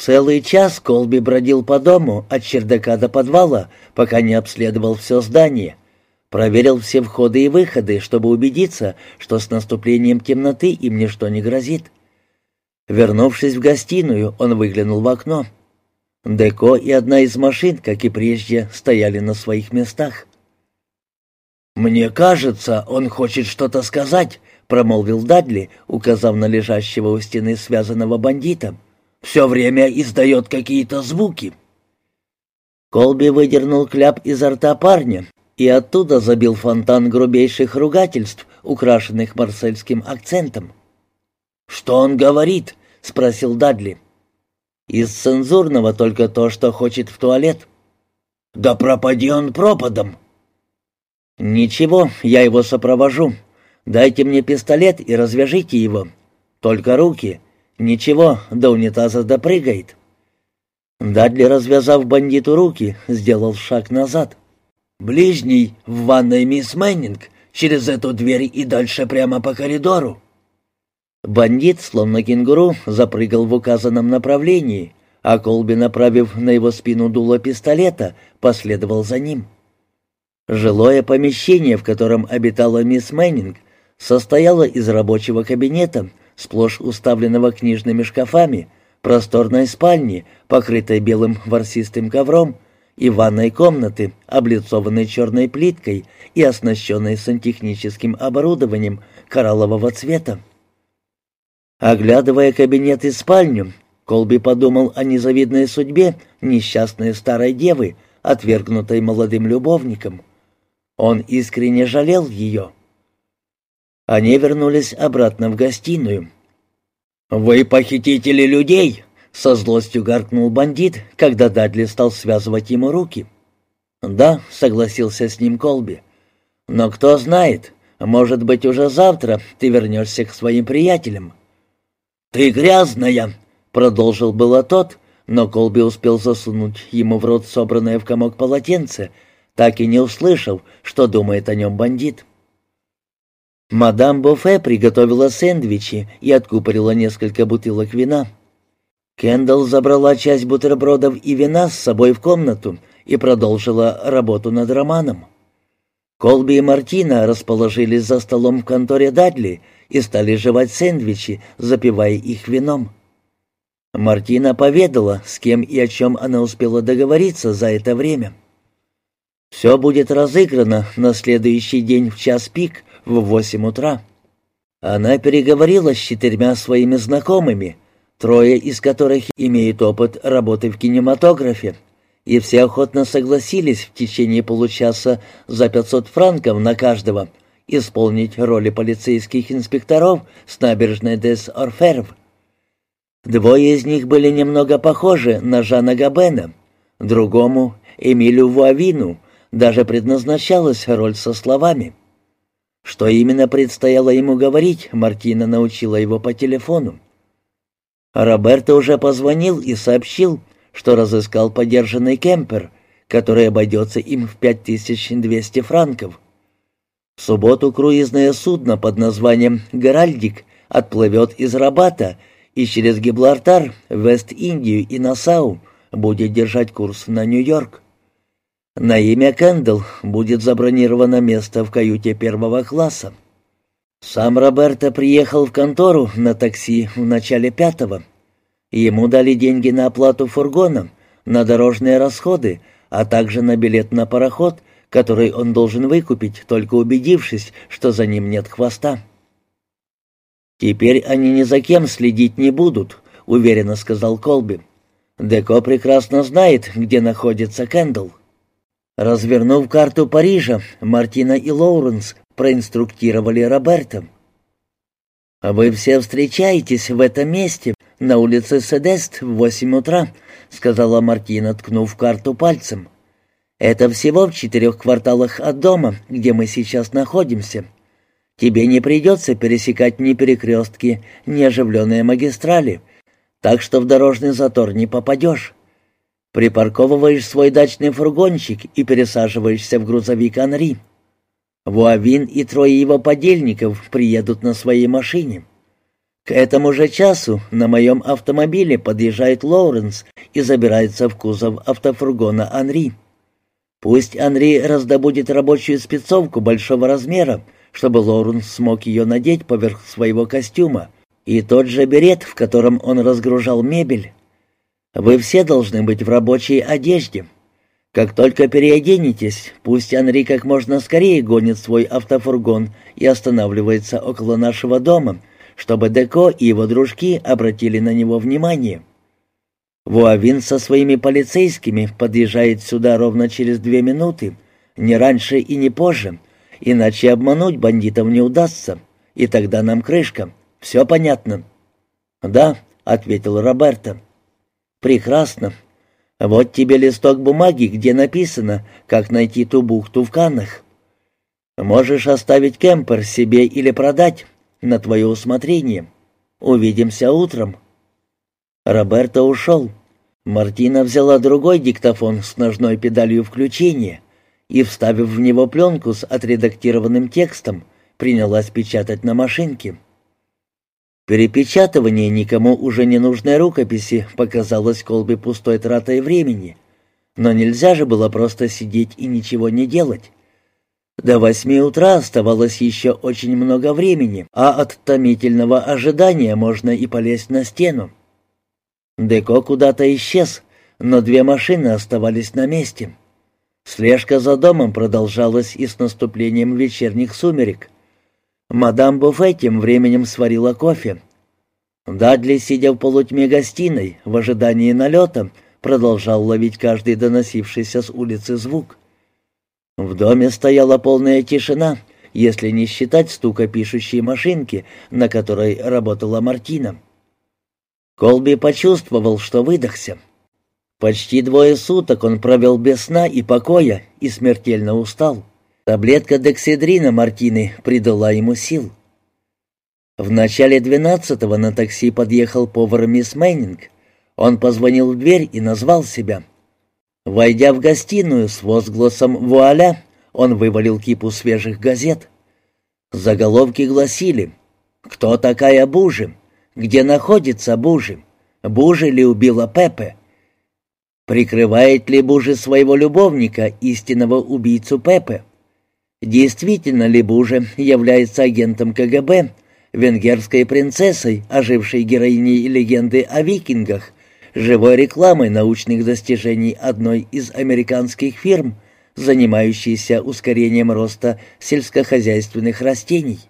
Целый час Колби бродил по дому от чердака до подвала, пока не обследовал все здание. Проверил все входы и выходы, чтобы убедиться, что с наступлением темноты им ничто не грозит. Вернувшись в гостиную, он выглянул в окно. Деко и одна из машин, как и прежде, стояли на своих местах. «Мне кажется, он хочет что-то сказать», — промолвил Дадли, указав на лежащего у стены связанного бандита все время издает какие-то звуки». Колби выдернул кляп изо рта парня и оттуда забил фонтан грубейших ругательств, украшенных марсельским акцентом. «Что он говорит?» — спросил Дадли. «Из цензурного только то, что хочет в туалет». «Да пропади он пропадом!» «Ничего, я его сопровожу. Дайте мне пистолет и развяжите его. Только руки, «Ничего, до унитаза допрыгает». Дадли, развязав бандиту руки, сделал шаг назад. «Ближний, в ванной мисс Мэннинг, через эту дверь и дальше прямо по коридору». Бандит, словно кенгуру, запрыгал в указанном направлении, а Колби, направив на его спину дуло пистолета, последовал за ним. Жилое помещение, в котором обитала мисс Мэннинг, состояло из рабочего кабинета, сплошь уставленного книжными шкафами, просторной спальни, покрытой белым ворсистым ковром, и ванной комнаты, облицованной черной плиткой и оснащенной сантехническим оборудованием кораллового цвета. Оглядывая кабинет и спальню, Колби подумал о незавидной судьбе несчастной старой девы, отвергнутой молодым любовником. Он искренне жалел ее. Они вернулись обратно в гостиную. «Вы похитители людей!» — со злостью гаркнул бандит, когда Дадли стал связывать ему руки. «Да», — согласился с ним Колби. «Но кто знает, может быть, уже завтра ты вернешься к своим приятелям». «Ты грязная!» — продолжил было тот, но Колби успел засунуть ему в рот собранное в комок полотенце, так и не услышав, что думает о нем бандит. Мадам Бофе приготовила сэндвичи и откупорила несколько бутылок вина. Кендалл забрала часть бутербродов и вина с собой в комнату и продолжила работу над романом. Колби и Мартина расположились за столом в конторе Дадли и стали жевать сэндвичи, запивая их вином. Мартина поведала, с кем и о чем она успела договориться за это время. «Все будет разыграно на следующий день в час пик», в восемь утра. Она переговорила с четырьмя своими знакомыми, трое из которых имеют опыт работы в кинематографе, и все охотно согласились в течение получаса за 500 франков на каждого исполнить роли полицейских инспекторов с набережной Дес Орферв. Двое из них были немного похожи на Жана Габена, другому, Эмилю Вуавину, даже предназначалась роль со словами — что именно предстояло ему говорить, Мартина научила его по телефону. Роберто уже позвонил и сообщил, что разыскал подержанный кемпер, который обойдется им в 5200 франков. В субботу круизное судно под названием «Геральдик» отплывет из Рабата и через Гиблартар, Вест-Индию и Насау будет держать курс на Нью-Йорк. На имя Кэндл будет забронировано место в каюте первого класса. Сам Роберто приехал в контору на такси в начале пятого. Ему дали деньги на оплату фургона, на дорожные расходы, а также на билет на пароход, который он должен выкупить, только убедившись, что за ним нет хвоста. «Теперь они ни за кем следить не будут», — уверенно сказал Колби. «Деко прекрасно знает, где находится Кэндл». Развернув карту Парижа, Мартина и Лоуренс проинструктировали Роберта. «Вы все встречаетесь в этом месте, на улице Седест, в восемь утра», — сказала Мартина, ткнув карту пальцем. «Это всего в четырех кварталах от дома, где мы сейчас находимся. Тебе не придется пересекать ни перекрестки, ни оживленные магистрали, так что в дорожный затор не попадешь. Припарковываешь свой дачный фургончик и пересаживаешься в грузовик Анри. Вуавин и трое его подельников приедут на своей машине. К этому же часу на моем автомобиле подъезжает Лоуренс и забирается в кузов автофургона Анри. Пусть Анри раздобудет рабочую спецовку большого размера, чтобы Лоуренс смог ее надеть поверх своего костюма, и тот же берет, в котором он разгружал мебель. Вы все должны быть в рабочей одежде. Как только переоденетесь, пусть Анри как можно скорее гонит свой автофургон и останавливается около нашего дома, чтобы Деко и его дружки обратили на него внимание. Вуавин со своими полицейскими подъезжает сюда ровно через две минуты, не раньше и не позже, иначе обмануть бандитов не удастся, и тогда нам крышка. Все понятно?» «Да», — ответил Роберто. «Прекрасно. Вот тебе листок бумаги, где написано, как найти ту бухту в Каннах. Можешь оставить кемпер себе или продать, на твое усмотрение. Увидимся утром». Роберто ушел. Мартина взяла другой диктофон с ножной педалью включения и, вставив в него пленку с отредактированным текстом, принялась печатать на машинке. Перепечатывание никому уже не нужной рукописи показалось Колби пустой тратой времени, но нельзя же было просто сидеть и ничего не делать. До восьми утра оставалось еще очень много времени, а от томительного ожидания можно и полезть на стену. Деко куда-то исчез, но две машины оставались на месте. Слежка за домом продолжалась и с наступлением вечерних сумерек. Мадам Буфе тем временем сварила кофе. Дадли, сидя в полутьме гостиной, в ожидании налета, продолжал ловить каждый доносившийся с улицы звук. В доме стояла полная тишина, если не считать стука пишущей машинки, на которой работала Мартина. Колби почувствовал, что выдохся. Почти двое суток он провел без сна и покоя и смертельно устал. Таблетка дексидрина Мартины придала ему сил. В начале двенадцатого на такси подъехал повар мисс Мэннинг. Он позвонил в дверь и назвал себя. Войдя в гостиную с возгласом «Вуаля», он вывалил кипу свежих газет. Заголовки гласили «Кто такая Бужи?» Где находится Бужи? Бужи ли убила Пепе? Прикрывает ли Бужи своего любовника, истинного убийцу Пепе? Действительно ли Бужи является агентом КГБ, венгерской принцессой, ожившей героиней легенды о викингах, живой рекламой научных достижений одной из американских фирм, занимающейся ускорением роста сельскохозяйственных растений?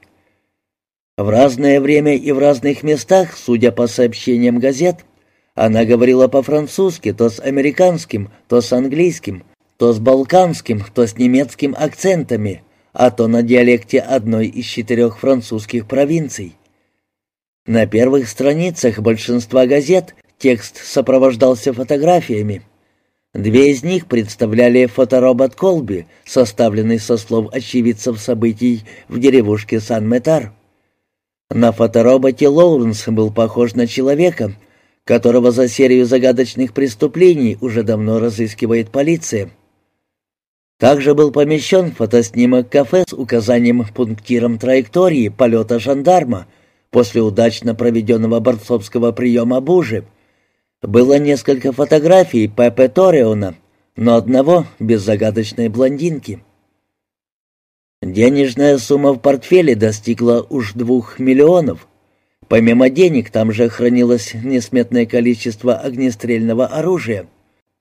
В разное время и в разных местах, судя по сообщениям газет, она говорила по-французски, то с американским, то с английским, то с балканским, то с немецким акцентами, а то на диалекте одной из четырех французских провинций. На первых страницах большинства газет текст сопровождался фотографиями. Две из них представляли фоторобот Колби, составленный со слов очевидцев событий в деревушке Сан-Метар. На фотороботе Лоуренс был похож на человека, которого за серию загадочных преступлений уже давно разыскивает полиция. Также был помещен фотоснимок кафе с указанием пунктиром траектории полета жандарма после удачно проведенного борцовского приема Бужи. Было несколько фотографий Пепе Тореона, но одного без загадочной блондинки. Денежная сумма в портфеле достигла уж двух миллионов. Помимо денег, там же хранилось несметное количество огнестрельного оружия.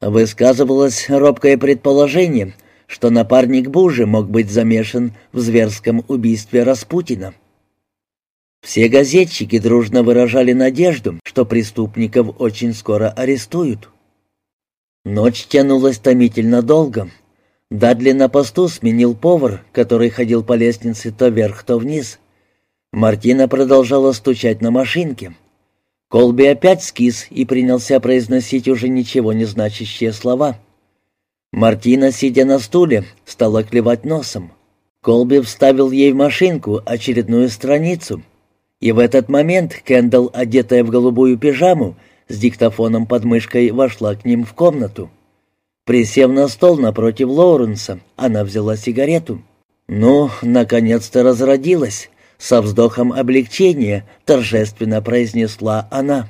Высказывалось робкое предположение, что напарник Бужи мог быть замешан в зверском убийстве Распутина. Все газетчики дружно выражали надежду, что преступников очень скоро арестуют. Ночь тянулась томительно долго. Дадли на посту сменил повар, который ходил по лестнице то вверх, то вниз. Мартина продолжала стучать на машинке. Колби опять скис и принялся произносить уже ничего не значащие слова. Мартина, сидя на стуле, стала клевать носом. Колби вставил ей в машинку очередную страницу. И в этот момент Кэндалл, одетая в голубую пижаму, с диктофоном под мышкой вошла к ним в комнату. Присев на стол напротив Лоуренса, она взяла сигарету. «Ну, наконец-то разродилась», — Со вздохом облегчения торжественно произнесла она.